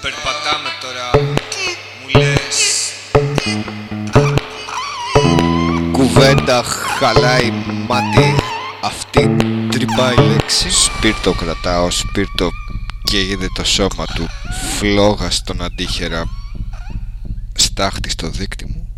Περπατάμε τώρα. Μου Κουβέντα χαλάει μάτι. Αυτή τρυπάει λέξη. Σπίρτο κρατάω Σπίρτο καίγεται το σώμα του. Φλόγα στον αντίχερα. Στάχτη στο δίκτυ μου.